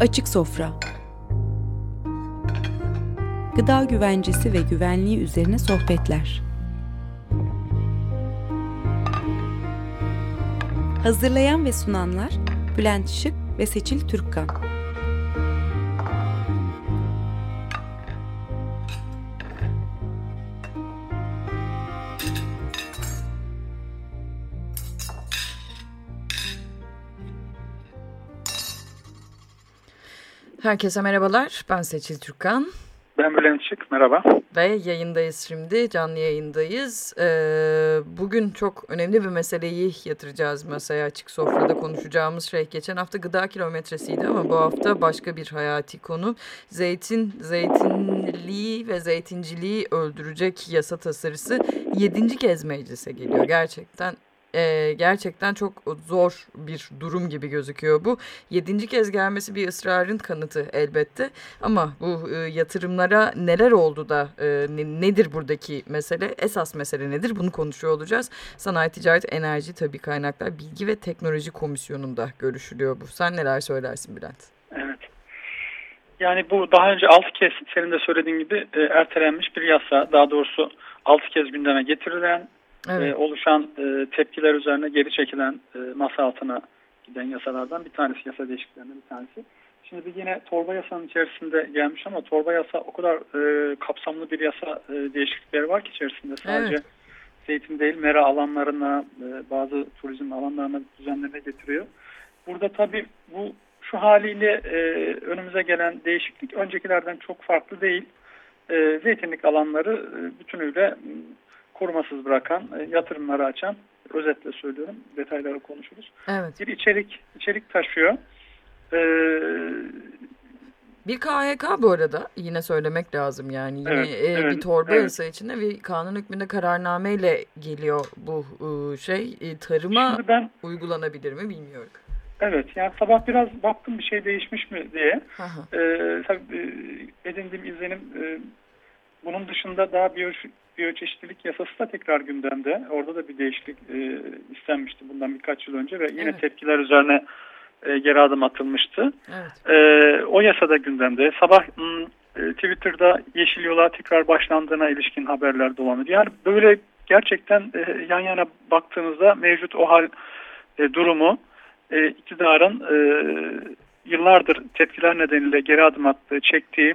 Açık Sofra Gıda güvencesi ve güvenliği üzerine sohbetler. Hazırlayan ve sunanlar Bülent Şık ve Seçil Türkkan. Herkese merhabalar. Ben Seçil Türkan. Ben Bülent Şık. Merhaba. Ve yayındayız şimdi. Canlı yayındayız. Ee, bugün çok önemli bir meseleyi yatıracağız masaya. Açık sofrada konuşacağımız şey. Geçen hafta gıda kilometresiydi ama bu hafta başka bir hayati konu. Zeytin, zeytinliği ve zeytinciliği öldürecek yasa tasarısı yedinci kez meclise geliyor. Gerçekten e, gerçekten çok zor bir durum gibi gözüküyor bu. Yedinci kez gelmesi bir ısrarın kanıtı elbette. Ama bu e, yatırımlara neler oldu da e, ne, nedir buradaki mesele? Esas mesele nedir? Bunu konuşuyor olacağız. Sanayi, Ticaret, Enerji, Tabi Kaynaklar, Bilgi ve Teknoloji Komisyonu'nda görüşülüyor bu. Sen neler söylersin Bülent? Evet. Yani bu daha önce altı kez senin de söylediğin gibi e, ertelenmiş bir yasa. Daha doğrusu altı kez gündeme getirilen evet. e, oluşan e, tepkiler üzerine geri çekilen e, masa altına giden yasalardan bir tanesi, yasa değişikliklerinden bir tanesi. Şimdi bir yine torba yasanın içerisinde gelmiş ama torba yasa o kadar e, kapsamlı bir yasa e, değişiklikleri var ki içerisinde sadece evet. zeytin değil mera alanlarına e, bazı turizm alanlarına düzenleme getiriyor. Burada tabii bu şu haliyle e, önümüze gelen değişiklik öncekilerden çok farklı değil. E, zeytinlik alanları e, bütünüyle korumasız bırakan, e, yatırımları açan, özetle söylüyorum, detayları konuşuruz. Evet. Bir içerik içerik taşıyor. Ee, bir KHK bu arada yine söylemek lazım yani yine evet, e, evet, bir torba evet. yasa içinde bir kanun hükmünde kararnameyle geliyor bu e, şey e, tarıma ben, uygulanabilir mi bilmiyorum. Evet yani sabah biraz baktım bir şey değişmiş mi diye. Ee, tabii edindiğim izlenim e, bunun dışında daha biyo, biyoçeşitlilik yasası da tekrar gündemde. Orada da bir değişiklik e, istenmişti bundan birkaç yıl önce ve yine evet. tepkiler üzerine e, geri adım atılmıştı. Evet. E, o yasada gündemde. Sabah e, Twitter'da Yeşil Yola tekrar başlandığına ilişkin haberler dolanıyor. Yani böyle gerçekten e, yan yana baktığınızda mevcut o hal e, durumu e, iktidarın e, yıllardır tepkiler nedeniyle geri adım attığı, çektiği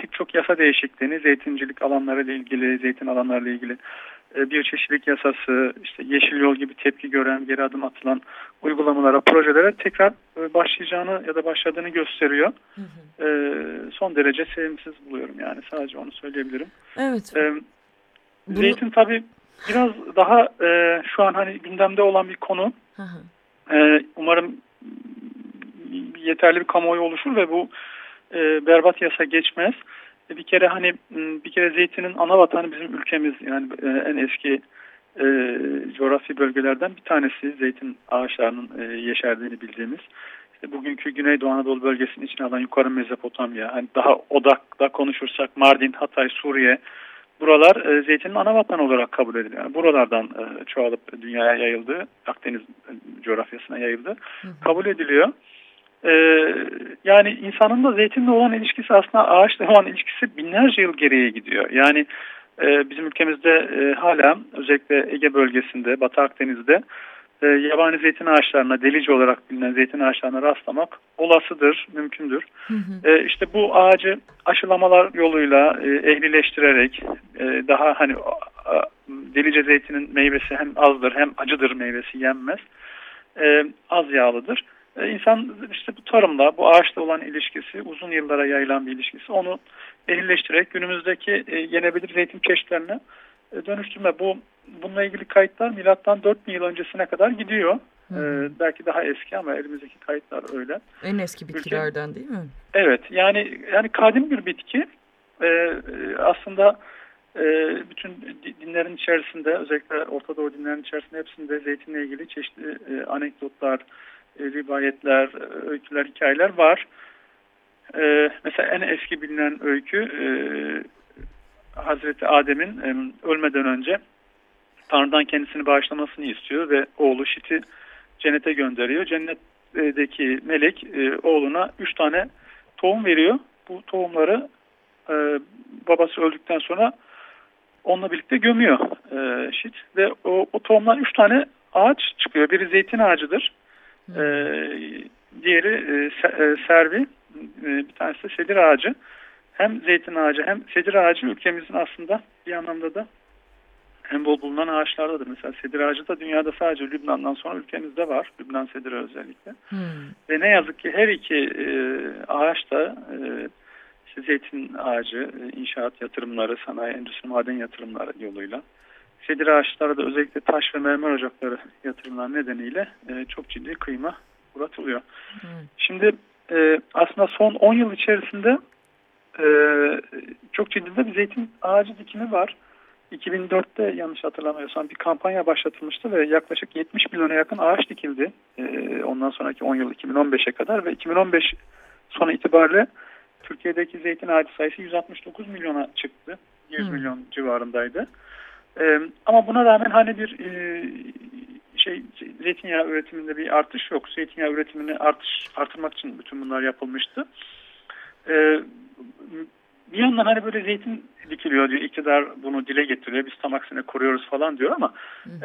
pek çok yasa değişikliğini zeytincilik alanları ile ilgili, zeytin alanları ile ilgili e, biyoçeşitlilik yasası, işte yeşil yol gibi tepki gören, geri adım atılan uygulamalara, projelere tekrar e, başlayacağını ya da başladığını gösteriyor. Hı hı. E, son derece sevimsiz buluyorum yani sadece onu söyleyebilirim. Evet. E, Bunu... Zeytin tabii biraz daha e, şu an hani gündemde olan bir konu. Hı hı. E, umarım yeterli bir kamuoyu oluşur ve bu e, berbat yasa geçmez. E, bir kere hani bir kere zeytinin ana vatanı bizim ülkemiz yani e, en eski e, coğrafi bölgelerden bir tanesi zeytin ağaçlarının e, yeşerdiğini bildiğimiz. İşte bugünkü Güneydoğu Anadolu bölgesinin içine alan yukarı Mezopotamya, hani daha odakta konuşursak Mardin, Hatay, Suriye buralar e, zeytinin ana vatanı olarak kabul ediliyor. Yani buralardan e, çoğalıp dünyaya yayıldı, Akdeniz e, coğrafyasına yayıldı. Hı hı. Kabul ediliyor. Ee, yani insanın da zeytinle olan ilişkisi aslında ağaçla olan ilişkisi binlerce yıl geriye gidiyor. Yani e, bizim ülkemizde e, hala özellikle Ege bölgesinde, Batı Akdeniz'de e, yabani zeytin ağaçlarına, delici olarak bilinen zeytin ağaçlarına rastlamak olasıdır, mümkündür. Hı hı. E, işte bu ağacı aşılamalar yoluyla e, ehlileştirerek e, daha hani a, delice zeytinin meyvesi hem azdır hem acıdır meyvesi yenmez. E, az yağlıdır e, insan işte bu tarımla, bu ağaçla olan ilişkisi, uzun yıllara yayılan bir ilişkisi onu ehlileştirerek günümüzdeki e, yenebilir zeytin çeşitlerine e, dönüştürme. Bu bununla ilgili kayıtlar milattan 4000 yıl öncesine kadar gidiyor. Ee, belki daha eski ama elimizdeki kayıtlar öyle. En eski bitkilerden Ülke, değil mi? Evet. Yani yani kadim bir bitki. Ee, aslında e, bütün dinlerin içerisinde özellikle Orta Doğu dinlerin içerisinde hepsinde zeytinle ilgili çeşitli e, anekdotlar, e, rivayetler, e, öyküler, hikayeler var. E, mesela en eski bilinen öykü e, Hazreti Adem'in ölmeden önce Tanrı'dan kendisini bağışlamasını istiyor ve oğlu Şit'i cennete gönderiyor. Cennet Şit'teki melek oğluna üç tane tohum veriyor. Bu tohumları babası öldükten sonra onunla birlikte gömüyor Şit. Ve o, o tohumdan üç tane ağaç çıkıyor. Biri zeytin ağacıdır. E, diğeri e, e, servi. E, bir tanesi de sedir ağacı. Hem zeytin ağacı hem sedir ağacı ülkemizin aslında bir anlamda da en bol bulunan ağaçlardadır. Mesela sedir ağacı da dünyada sadece Lübnan'dan sonra ülkemizde var. Lübnan sediri özellikle. Hmm. Ve ne yazık ki her iki e, ağaç da e, işte zeytin ağacı, e, inşaat yatırımları, sanayi, endüstri, maden yatırımları yoluyla sedir ağaçları da özellikle taş ve mermer ocakları yatırımlar nedeniyle e, çok ciddi kıyma uğratılıyor. Hmm. Şimdi e, aslında son 10 yıl içerisinde e, çok ciddi de bir zeytin ağacı dikimi var. 2004'te yanlış hatırlamıyorsam bir kampanya başlatılmıştı ve yaklaşık 70 milyona yakın ağaç dikildi. Ee, ondan sonraki 10 yıl 2015'e kadar ve 2015 sonu itibariyle Türkiye'deki zeytin ağacı sayısı 169 milyona çıktı. 100 hmm. milyon civarındaydı. Ee, ama buna rağmen hani bir e, şey zeytinyağı üretiminde bir artış yok. Zeytinyağı üretimini artış artırmak için bütün bunlar yapılmıştı. Ee, bir yandan hani böyle zeytin dikiliyor diyor. İktidar bunu dile getiriyor. Biz tam aksine koruyoruz falan diyor ama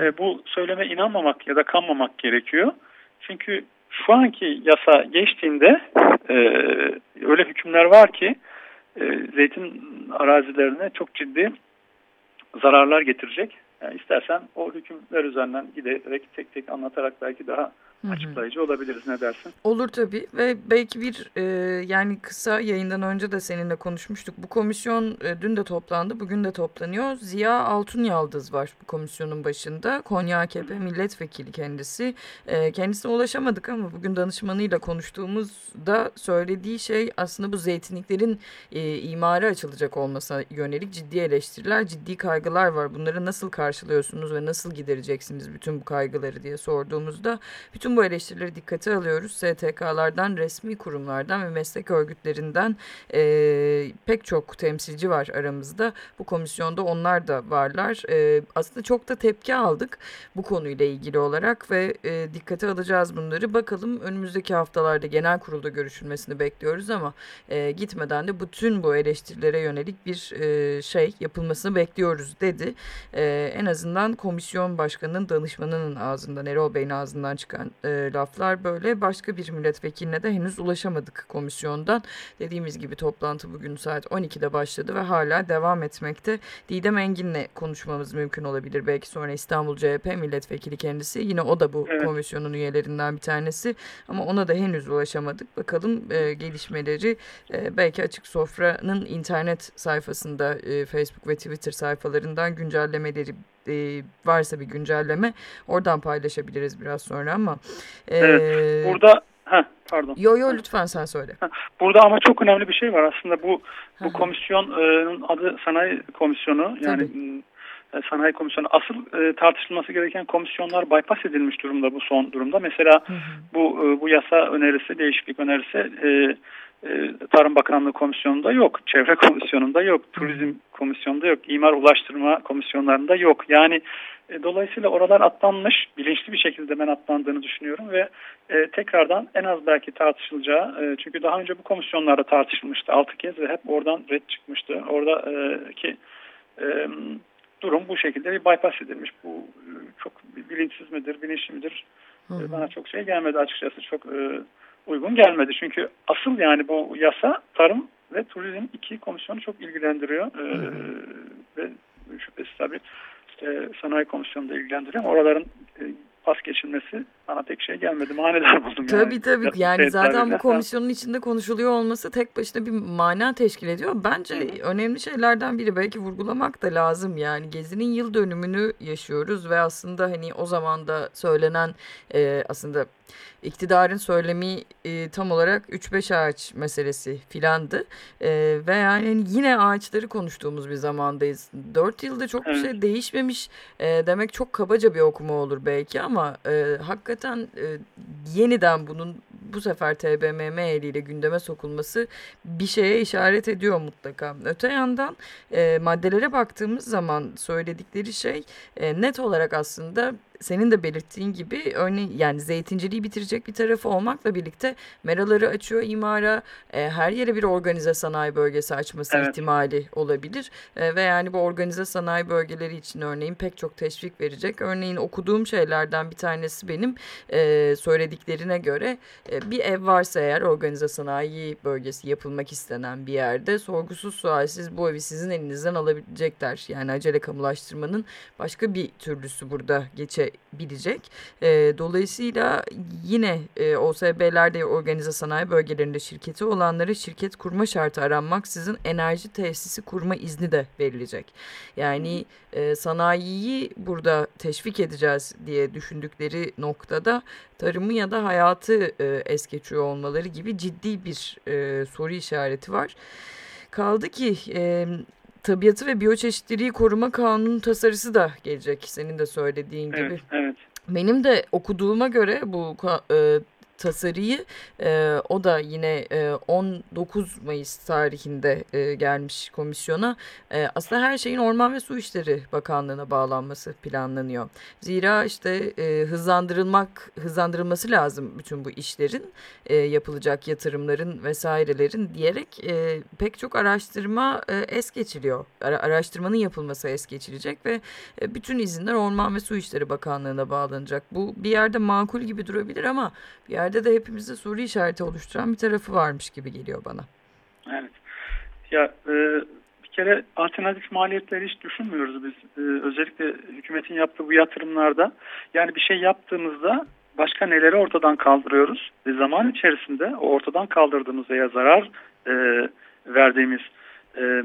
e, bu söyleme inanmamak ya da kanmamak gerekiyor. Çünkü şu anki yasa geçtiğinde e, öyle hükümler var ki e, zeytin arazilerine çok ciddi zararlar getirecek. Yani istersen o hükümler üzerinden giderek tek tek anlatarak belki daha açıklayıcı olabiliriz ne dersin? Olur tabii ve belki bir e, yani kısa yayından önce de seninle konuşmuştuk. Bu komisyon e, dün de toplandı, bugün de toplanıyor. Ziya Altun Yaldız var bu komisyonun başında. Konya AKP milletvekili kendisi. E, kendisine ulaşamadık ama bugün danışmanıyla konuştuğumuzda söylediği şey aslında bu zeytinliklerin e, imara açılacak olmasına yönelik ciddi eleştiriler, ciddi kaygılar var. Bunları nasıl karşılıyorsunuz ve nasıl gidereceksiniz bütün bu kaygıları diye sorduğumuzda bütün bu eleştirileri dikkate alıyoruz. STK'lardan, resmi kurumlardan ve meslek örgütlerinden e, pek çok temsilci var aramızda. Bu komisyonda onlar da varlar. E, aslında çok da tepki aldık bu konuyla ilgili olarak ve e, dikkate alacağız bunları. Bakalım önümüzdeki haftalarda genel kurulda görüşülmesini bekliyoruz ama e, gitmeden de bütün bu eleştirilere yönelik bir e, şey yapılmasını bekliyoruz dedi. E, en azından komisyon başkanının danışmanının ağzından Erol Bey'in ağzından çıkan e, laflar böyle. Başka bir milletvekiline de henüz ulaşamadık komisyondan. Dediğimiz gibi toplantı bugün saat 12'de başladı ve hala devam etmekte. Didem Engin'le konuşmamız mümkün olabilir. Belki sonra İstanbul CHP milletvekili kendisi. Yine o da bu evet. komisyonun üyelerinden bir tanesi. Ama ona da henüz ulaşamadık. Bakalım e, gelişmeleri e, belki Açık Sofra'nın internet sayfasında e, Facebook ve Twitter sayfalarından güncellemeleri e, varsa bir güncelleme oradan paylaşabiliriz biraz sonra ama. E, evet burada Heh, pardon. Yo yo lütfen sen söyle. Burada ama çok önemli bir şey var aslında bu bu komisyonun adı sanayi komisyonu yani Tabii. E, sanayi komisyonu asıl e, tartışılması gereken komisyonlar bypass edilmiş durumda bu son durumda. Mesela hı hı. bu e, bu yasa önerisi değişiklik önerisi e, e, Tarım Bakanlığı Komisyonu'nda yok, Çevre Komisyonu'nda yok, Turizm Komisyonu'nda yok, İmar Ulaştırma Komisyonlarında yok. Yani e, dolayısıyla oralar atlanmış, bilinçli bir şekilde ben atlandığını düşünüyorum ve e, tekrardan en az belki tartışılacağı, e, çünkü daha önce bu komisyonlarda tartışılmıştı altı kez ve hep oradan red çıkmıştı. Oradaki e, durum bu şekilde bir bypass edilmiş. Bu e, çok bilinçsiz midir, bilinçli midir? Hı hı. Bana çok şey gelmedi açıkçası. Çok e, uygun gelmedi. Çünkü asıl yani bu yasa tarım ve turizm iki komisyonu çok ilgilendiriyor. Ee, ve şüphesiz tabii e, sanayi komisyonu da ilgilendiriyor oraların e, pas geçilmesi bana pek şey gelmedi. Manidar buldum. Tabii yani. tabii. Yani evet, zaten bu komisyonun içinde konuşuluyor olması tek başına bir mana teşkil ediyor. Bence Hı. önemli şeylerden biri belki vurgulamak da lazım. Yani Gezi'nin yıl dönümünü yaşıyoruz ve aslında hani o zaman da söylenen e, aslında iktidarın söylemi e, tam olarak 3-5 ağaç meselesi filandı. E, ve yani yine ağaçları konuştuğumuz bir zamandayız. 4 yılda çok bir şey değişmemiş e, demek çok kabaca bir okuma olur belki ama e, hakikaten e, yeniden bunun bu sefer TBMM eliyle gündeme sokulması bir şeye işaret ediyor mutlaka. Öte yandan e, maddelere baktığımız zaman söyledikleri şey e, net olarak aslında senin de belirttiğin gibi örneğin yani zeytinciliği bitirecek bir tarafı olmakla birlikte meraları açıyor imara e, her yere bir organize sanayi bölgesi açması evet. ihtimali olabilir e, ve yani bu organize sanayi bölgeleri için örneğin pek çok teşvik verecek. Örneğin okuduğum şeylerden bir tanesi benim e, söylediklerine göre e, bir ev varsa eğer organize sanayi bölgesi yapılmak istenen bir yerde sorgusuz sualsiz bu evi sizin elinizden alabilecekler. Yani acele kamulaştırmanın başka bir türlüsü burada geçebilecek. E, dolayısıyla yine e, OSB'lerde organize sanayi bölgelerinde şirketi olanlara şirket kurma şartı aranmaksızın enerji tesisi kurma izni de verilecek. Yani e, sanayiyi burada teşvik edeceğiz diye düşündükleri noktada tarımı ya da hayatı e, es geçiyor olmaları gibi ciddi bir e, soru işareti var. Kaldı ki e, tabiatı ve biyoçeşitliliği koruma kanunu tasarısı da gelecek senin de söylediğin evet, gibi. Evet. Benim de okuduğuma göre bu e, tasarıyı e, o da yine e, 19 Mayıs tarihinde e, gelmiş komisyona. E, aslında her şeyin Orman ve Su İşleri Bakanlığı'na bağlanması planlanıyor. Zira işte e, hızlandırılmak hızlandırılması lazım bütün bu işlerin e, yapılacak yatırımların vesairelerin diyerek e, pek çok araştırma e, es geçiliyor. Ara, araştırmanın yapılması es geçilecek ve e, bütün izinler Orman ve Su İşleri Bakanlığı'na bağlanacak. Bu bir yerde makul gibi durabilir ama bir yerde yerde de hepimizde soru işareti oluşturan bir tarafı varmış gibi geliyor bana. Evet. Ya e, bir kere alternatif maliyetleri hiç düşünmüyoruz biz. E, özellikle hükümetin yaptığı bu yatırımlarda. Yani bir şey yaptığımızda başka neleri ortadan kaldırıyoruz. ve zaman içerisinde o ortadan kaldırdığımız veya zarar e, verdiğimiz e,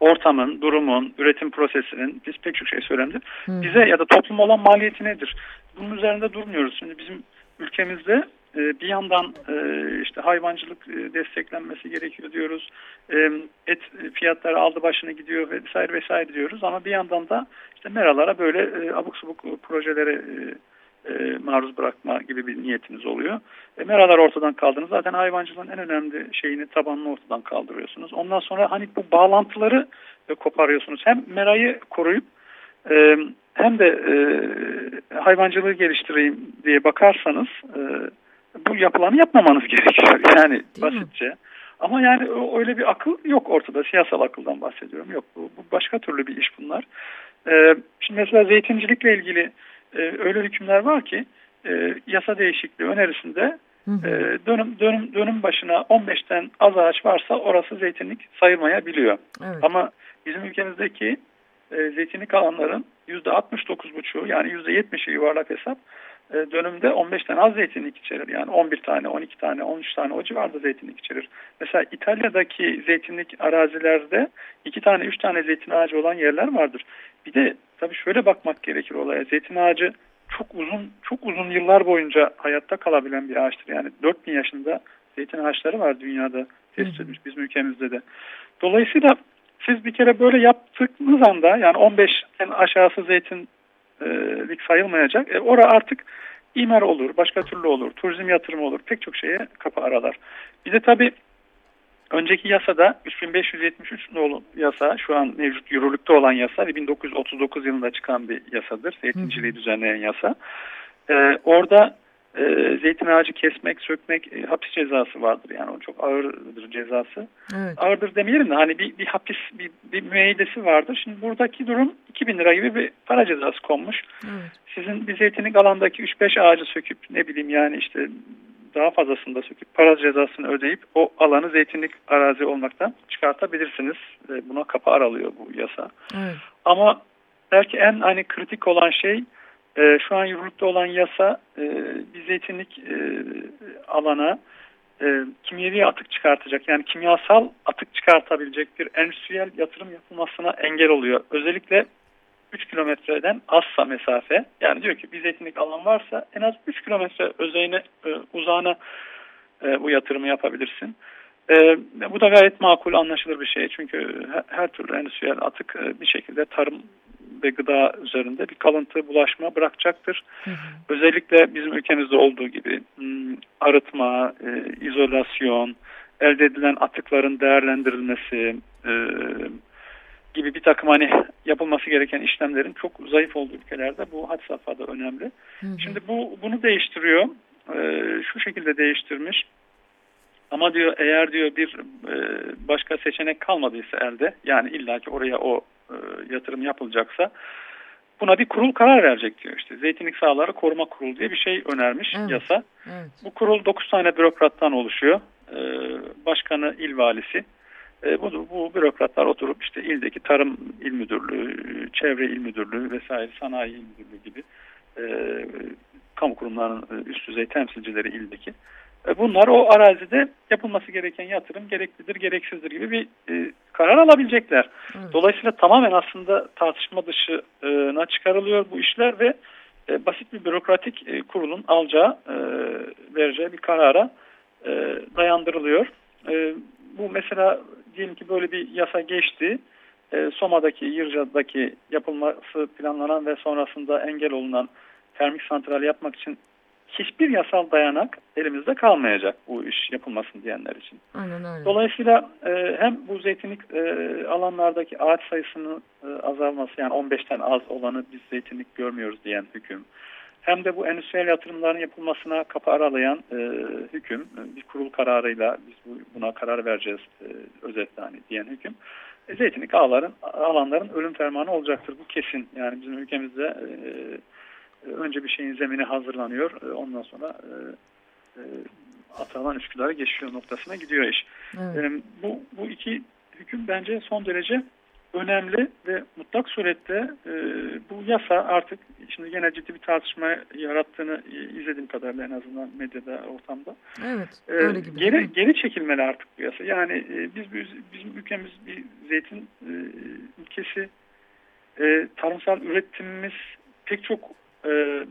ortamın, durumun, üretim prosesinin biz pek çok şey söylendi. Hmm. Bize ya da toplum olan maliyeti nedir? Bunun üzerinde durmuyoruz. Şimdi bizim ülkemizde e, bir yandan e, işte hayvancılık e, desteklenmesi gerekiyor diyoruz. Et fiyatları aldı başını gidiyor vesaire vesaire diyoruz ama bir yandan da işte meralara böyle abuk subuk projelere maruz bırakma gibi bir niyetiniz oluyor. meralar ortadan kaldınız. Zaten hayvancılığın en önemli şeyini tabanını ortadan kaldırıyorsunuz. Ondan sonra hani bu bağlantıları koparıyorsunuz. Hem merayı koruyup hem de hayvancılığı geliştireyim diye bakarsanız bu yapılanı yapmamanız gerekiyor. Yani Değil basitçe. Mi? Ama yani öyle bir akıl yok ortada. Siyasal akıldan bahsediyorum. Yok bu, bu başka türlü bir iş bunlar. Ee, şimdi mesela zeytincilikle ilgili e, öyle hükümler var ki e, yasa değişikliği önerisinde E, dönüm, dönüm, dönüm başına 15'ten az ağaç varsa orası zeytinlik sayılmayabiliyor. Evet. Ama bizim ülkemizdeki e, zeytinlik alanların %69,5'u yani %70'i yuvarlak hesap e, dönümde 15'ten az zeytinlik içerir. Yani 11 tane, 12 tane, 13 tane o civarda zeytinlik içerir. Mesela İtalya'daki zeytinlik arazilerde 2 tane, 3 tane zeytin ağacı olan yerler vardır. Bir de tabii şöyle bakmak gerekir olaya. Zeytin ağacı çok uzun çok uzun yıllar boyunca hayatta kalabilen bir ağaçtır. Yani 4000 yaşında zeytin ağaçları var dünyada tespit edilmiş bizim ülkemizde de. Dolayısıyla siz bir kere böyle yaptığınız anda yani 15'ten aşağısı zeytin lik sayılmayacak. E, ora artık imar olur, başka türlü olur, turizm yatırımı olur, pek çok şeye kapı aralar. Bir de tabii önceki yasada 3573 nolu yasa, şu an mevcut yürürlükte olan yasa 1939 yılında çıkan bir yasadır, zeytinciliği düzenleyen yasa. Ee, orada e, zeytin ağacı kesmek, sökmek e, hapis cezası vardır. Yani o çok ağırdır cezası. Evet. Ağırdır demeyelim de hani bir, bir hapis, bir, bir müeyyidesi vardır. Şimdi buradaki durum 2000 lira gibi bir para cezası konmuş. Evet. Sizin bir zeytinlik alandaki 3-5 ağacı söküp ne bileyim yani işte daha fazlasını da söküp para cezasını ödeyip o alanı zeytinlik arazi olmaktan çıkartabilirsiniz. Ve buna kapı aralıyor bu yasa. Evet. Ama belki en hani kritik olan şey e, şu an yürürlükte olan yasa e, bir zeytinlik e, alana e, kimyevi atık çıkartacak yani kimyasal atık çıkartabilecek bir endüstriyel yatırım yapılmasına engel oluyor. Özellikle 3 kilometreden azsa mesafe yani diyor ki bir zeytinlik alan varsa en az 3 kilometre özeyine e, uzağına e, bu yatırımı yapabilirsin. E, bu da gayet makul anlaşılır bir şey çünkü her, her türlü endüstriyel atık e, bir şekilde tarım ve gıda üzerinde bir kalıntı bulaşma bırakacaktır. Hı hı. Özellikle bizim ülkemizde olduğu gibi hmm, arıtma, e, izolasyon, elde edilen atıkların değerlendirilmesi, e, gibi bir takım hani yapılması gereken işlemlerin çok zayıf olduğu ülkelerde bu had safhada önemli. Hı hı. Şimdi bu bunu değiştiriyor. E, şu şekilde değiştirmiş. Ama diyor eğer diyor bir e, başka seçenek kalmadıysa elde yani illaki oraya o e, yatırım yapılacaksa buna bir kurul karar verecek diyor işte. Zeytinlik sahaları koruma kurulu diye bir şey önermiş evet. yasa. Evet. Bu kurul 9 tane bürokrattan oluşuyor. E, başkanı il valisi. E, bu, bu bürokratlar oturup işte ildeki tarım il müdürlüğü, çevre il müdürlüğü vesaire sanayi il müdürlüğü gibi e, kamu kurumlarının üst düzey temsilcileri ildeki bunlar o arazide yapılması gereken yatırım gereklidir, gereksizdir gibi bir e, karar alabilecekler. Evet. Dolayısıyla tamamen aslında tartışma dışına çıkarılıyor bu işler ve e, basit bir bürokratik e, kurulun alacağı, e, vereceği bir karara e, dayandırılıyor. E, bu mesela diyelim ki böyle bir yasa geçti. E, Soma'daki, Yırca'daki yapılması planlanan ve sonrasında engel olunan termik santral yapmak için hiçbir yasal dayanak elimizde kalmayacak bu iş yapılmasın diyenler için. Aynen öyle. Dolayısıyla e, hem bu zeytinlik e, alanlardaki ağaç sayısının e, azalması yani 15'ten az olanı biz zeytinlik görmüyoruz diyen hüküm. Hem de bu endüstriyel yatırımların yapılmasına kapı aralayan e, hüküm e, bir kurul kararıyla biz bu, buna karar vereceğiz e, özetle hani diyen hüküm. E, zeytinlik ağların, alanların ölüm fermanı olacaktır. Bu kesin. Yani bizim ülkemizde e, önce bir şeyin zemini hazırlanıyor. E, ondan sonra e, e, atılan Üsküdar'a geçiyor noktasına gidiyor iş. Evet. Bu, bu iki hüküm bence son derece önemli ve mutlak surette bu yasa artık şimdi gene ciddi bir tartışma yarattığını izlediğim kadarıyla en azından medyada ortamda. Evet. Öyle gibi. Geri, geri çekilmeli artık bu yasa. Yani biz bizim ülkemiz bir zeytin ülkesi. tarımsal üretimimiz pek çok e,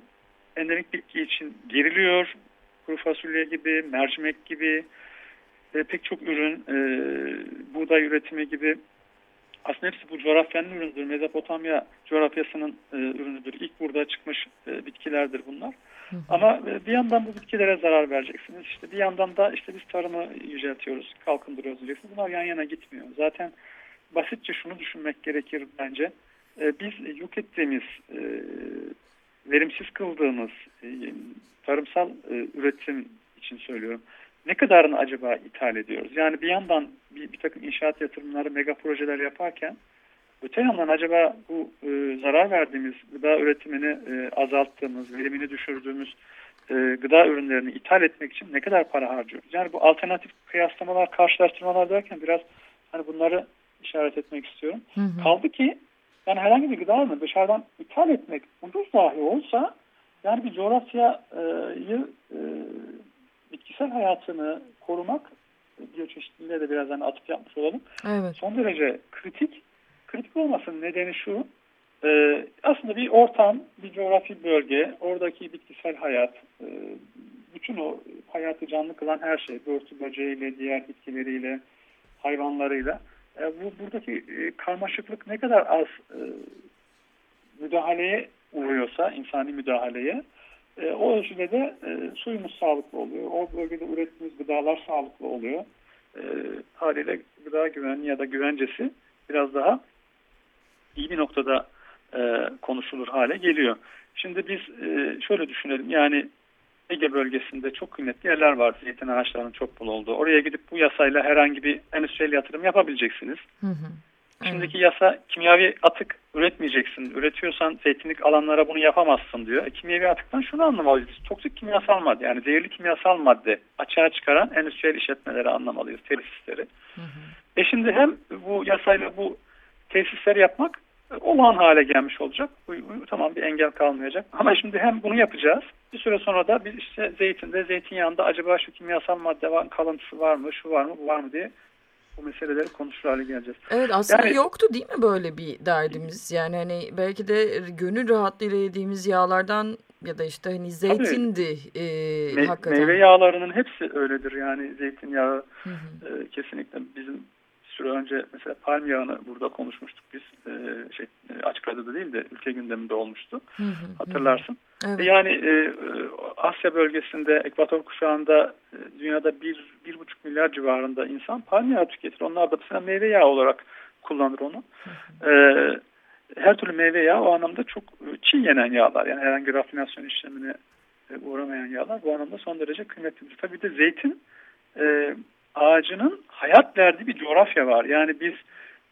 endemik bitki için geriliyor. Kuru fasulye gibi, mercimek gibi e, pek çok ürün, e, buğday üretimi gibi aslında hepsi bu coğrafyanın ürünüdür. Mezopotamya coğrafyasının e, ürünüdür. İlk burada çıkmış e, bitkilerdir bunlar. Hı hı. Ama e, bir yandan bu bitkilere zarar vereceksiniz. İşte bir yandan da işte biz tarımı yüceltiyoruz, kalkındırıyoruz diyeceksiniz. Bunlar yan yana gitmiyor. Zaten basitçe şunu düşünmek gerekir bence. E, biz yok ettiğimiz e, verimsiz kıldığımız e, tarımsal e, üretim için söylüyorum. Ne kadarını acaba ithal ediyoruz? Yani bir yandan bir, bir takım inşaat yatırımları, mega projeler yaparken öte yandan acaba bu e, zarar verdiğimiz gıda üretimini e, azalttığımız, verimini düşürdüğümüz e, gıda ürünlerini ithal etmek için ne kadar para harcıyoruz? Yani bu alternatif kıyaslamalar, karşılaştırmalar derken biraz hani bunları işaret etmek istiyorum. Hı hı. Kaldı ki yani herhangi bir gıda ürünü dışarıdan ithal etmek ucuz dahi olsa yani bir coğrafyayı e, bitkisel hayatını korumak biyoçeşitliliğe de birazdan atıp yapmış olalım. Evet. Son derece kritik. Kritik olmasının nedeni şu. E, aslında bir ortam, bir coğrafi bölge, oradaki bitkisel hayat, e, bütün o hayatı canlı kılan her şey, börtü böceğiyle, diğer bitkileriyle, hayvanlarıyla e, bu buradaki e, karmaşıklık ne kadar az e, müdahaleye uğruyorsa, insani müdahaleye, e, o ölçüde de e, suyumuz sağlıklı oluyor. O bölgede ürettiğimiz gıdalar sağlıklı oluyor. E, haliyle gıda güvenliği ya da güvencesi biraz daha iyi bir noktada e, konuşulur hale geliyor. Şimdi biz e, şöyle düşünelim yani Ege bölgesinde çok kıymetli yerler var. Zeytin ağaçlarının çok bol olduğu. Oraya gidip bu yasayla herhangi bir endüstriyel yatırım yapabileceksiniz. Hı hı. Şimdiki yasa kimyavi atık üretmeyeceksin. Üretiyorsan zeytinlik alanlara bunu yapamazsın diyor. E, kimyavi atıktan şunu anlamalıyız. Toksik kimyasal madde yani zehirli kimyasal madde açığa çıkaran endüstriyel işletmeleri anlamalıyız. Tesisleri. Hı hı. E şimdi hem bu yasayla bu tesisleri yapmak olağan hale gelmiş olacak. Bu, bu, tamam bir engel kalmayacak. Ama şimdi hem bunu yapacağız. Bir süre sonra da biz işte zeytinde, zeytinyağında acaba şu kimyasal madde var, kalıntısı var mı, şu var mı, bu var mı diye bu meseleleri konuşur hale geleceğiz. Evet aslında yani, yoktu değil mi böyle bir derdimiz? Yani hani belki de gönül rahatlığıyla yediğimiz yağlardan ya da işte hani zeytindi e, me hakikaten. Meyve yağlarının hepsi öyledir yani zeytinyağı hı hı. E, kesinlikle bizim süre önce mesela palm yağını burada konuşmuştuk biz. E, şey e, açık radyoda değil de ülke gündeminde olmuştu. Hı hı, Hatırlarsın. Evet. E, yani e, Asya bölgesinde, ekvator kuşağında e, dünyada bir, bir buçuk milyar civarında insan palm yağı tüketir. Onlar da mesela meyve yağı olarak kullanır onu. E, her türlü meyve yağı o anlamda çok çiğ yenen yağlar. Yani herhangi rafinasyon işlemine e, uğramayan yağlar bu anlamda son derece kıymetlidir. Tabii de zeytin e, ağacının hayat verdiği bir coğrafya var. Yani biz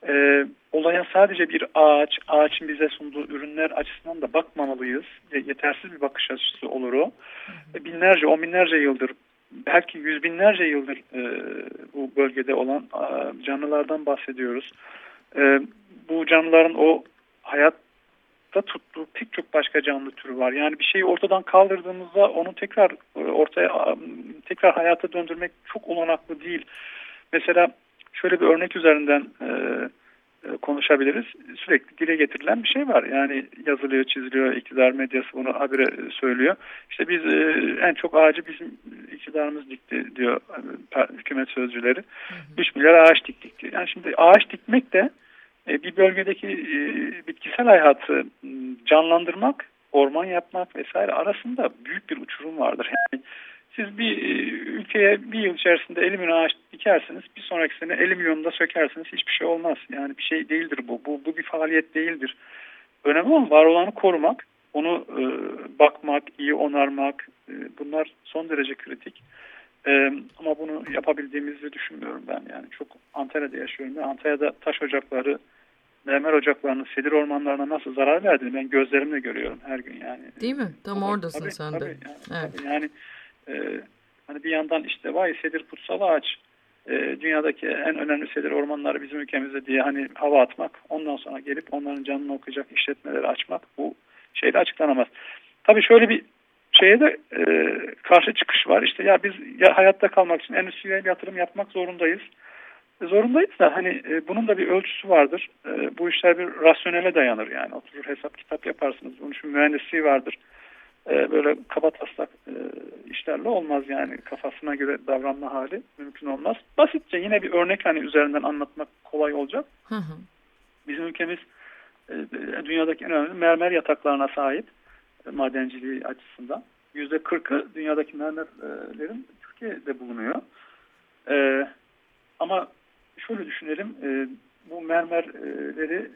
e, olaya sadece bir ağaç, ağaçın bize sunduğu ürünler açısından da bakmamalıyız. Yetersiz bir bakış açısı olur o. E, binlerce, on binlerce yıldır, belki yüz binlerce yıldır e, bu bölgede olan e, canlılardan bahsediyoruz. E, bu canlıların o hayatta tuttuğu pek çok başka canlı türü var. Yani bir şeyi ortadan kaldırdığımızda onu tekrar e, ortaya tekrar hayata döndürmek çok olanaklı değil. Mesela şöyle bir örnek üzerinden e, e, konuşabiliriz. Sürekli dile getirilen bir şey var. Yani yazılıyor, çiziliyor, iktidar medyası bunu habire söylüyor. İşte biz e, en çok ağacı bizim iktidarımız dikti diyor e, hükümet sözcüleri. Hı hı. 3 milyar ağaç diktik diyor. Yani şimdi ağaç dikmek de bir bölgedeki bitkisel hayatı canlandırmak, orman yapmak vesaire arasında büyük bir uçurum vardır. Yani siz bir e, ülkeye bir yıl içerisinde 50 milyon ağaç dikersiniz, bir sonraki sene 50 milyonu da sökersiniz. Hiçbir şey olmaz. Yani bir şey değildir bu. Bu, bu bir faaliyet değildir. Önemli olan var olanı korumak, onu e, bakmak, iyi onarmak e, bunlar son derece kritik. E, ama bunu yapabildiğimizi düşünmüyorum ben. Yani çok Antalya'da yaşıyorum. Ben Antalya'da taş ocakları, mermer ocaklarının sedir ormanlarına nasıl zarar verdiğini ben gözlerimle görüyorum her gün yani. Değil mi? Tam oradasın tabii, sen tabii, de. Yani, evet. tabii, yani e, hani bir yandan işte vay sedir kutsal ağaç e, dünyadaki en önemli sedir ormanları bizim ülkemizde diye hani hava atmak ondan sonra gelip onların canını okuyacak işletmeleri açmak bu şeyle açıklanamaz. Tabii şöyle bir şeye de e, karşı çıkış var. İşte ya biz ya hayatta kalmak için endüstriye yatırım yapmak zorundayız. E, zorundayız da hani e, bunun da bir ölçüsü vardır. E, bu işler bir rasyonele dayanır yani. Oturur hesap kitap yaparsınız. Bunun için mühendisliği vardır. E, böyle kaba taslak e, işlerle olmaz yani. Kafasına göre davranma hali mümkün olmaz. Basitçe yine bir örnek hani üzerinden anlatmak kolay olacak. Hı hı. Bizim ülkemiz e, dünyadaki en önemli mermer yataklarına sahip e, madenciliği açısından. Yüzde kırkı dünyadaki mermerlerin Türkiye'de bulunuyor. E, ama şöyle düşünelim, e, bu mermerleri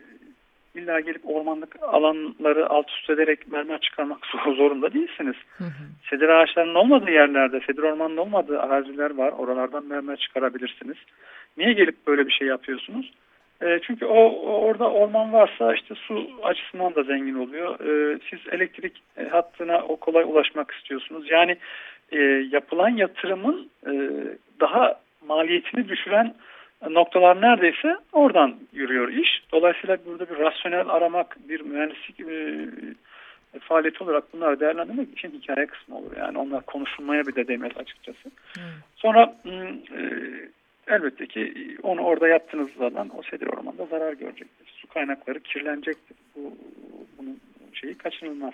illa gelip ormanlık alanları alt üst ederek mermer çıkarmak zorunda değilsiniz. Hı hı. Sedir ağaçlarının olmadığı yerlerde, sedir ormanının olmadığı araziler var. Oralardan mermer çıkarabilirsiniz. Niye gelip böyle bir şey yapıyorsunuz? E, çünkü o, orada orman varsa işte su açısından da zengin oluyor. E, siz elektrik hattına o kolay ulaşmak istiyorsunuz. Yani e, yapılan yatırımın e, daha maliyetini düşüren noktalar neredeyse oradan yürüyor iş. Dolayısıyla burada bir rasyonel aramak, bir mühendislik e, faaliyeti olarak bunları değerlendirmek için hikaye kısmı olur. Yani onlar konuşulmaya bir de değmez açıkçası. Hmm. Sonra e, elbette ki onu orada yaptığınız zaman o sedir ormanda zarar görecektir. Su kaynakları kirlenecektir. Bu, bunun şeyi kaçınılmaz.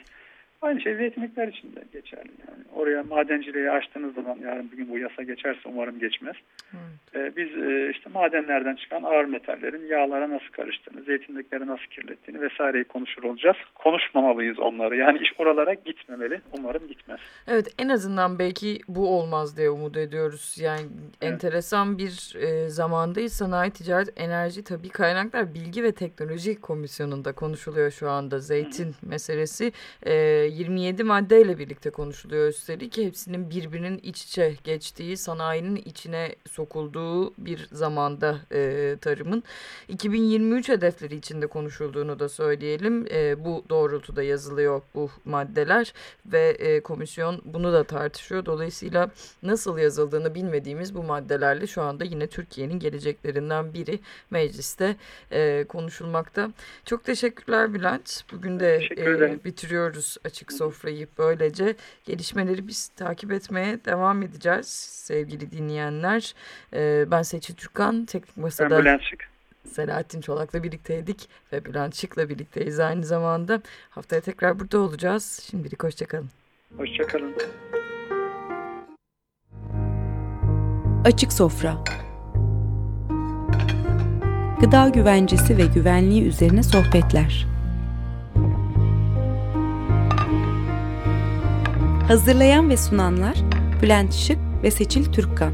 Aynı şey zeytinlikler için de geçerli. Yani oraya madenciliği açtığınız zaman yarın bir gün bu yasa geçerse umarım geçmez. Evet. Ee, biz e, işte madenlerden çıkan ağır metallerin yağlara nasıl karıştığını, zeytinlikleri nasıl kirlettiğini vesaireyi konuşur olacağız. Konuşmamalıyız onları. Yani iş oralara gitmemeli. Umarım gitmez. Evet en azından belki bu olmaz diye umut ediyoruz. Yani evet. enteresan bir e, zamandayız. Sanayi, Ticaret, Enerji, Tabii Kaynaklar, Bilgi ve Teknoloji Komisyonu'nda konuşuluyor şu anda zeytin Hı. meselesi. E, 27 maddeyle birlikte konuşuluyor üstelik. Hepsinin birbirinin iç içe geçtiği, sanayinin içine sokulduğu bir zamanda e, tarımın. 2023 hedefleri içinde konuşulduğunu da söyleyelim. E, bu doğrultuda yazılıyor bu maddeler ve e, komisyon bunu da tartışıyor. Dolayısıyla nasıl yazıldığını bilmediğimiz bu maddelerle şu anda yine Türkiye'nin geleceklerinden biri mecliste e, konuşulmakta. Çok teşekkürler Bülent. Bugün de e, bitiriyoruz açık açık sofrayı böylece gelişmeleri biz takip etmeye devam edeceğiz sevgili dinleyenler. Ee, ben Seçil Türkan, Teknik Masa'da ben Bülent Şık. Selahattin Çolak'la birlikteydik ve Bülent Şık'la birlikteyiz aynı zamanda. Haftaya tekrar burada olacağız. Şimdilik hoşçakalın. Hoşçakalın. Açık Sofra Gıda güvencesi ve güvenliği üzerine sohbetler. Hazırlayan ve sunanlar Bülent Şık ve Seçil Türkkan.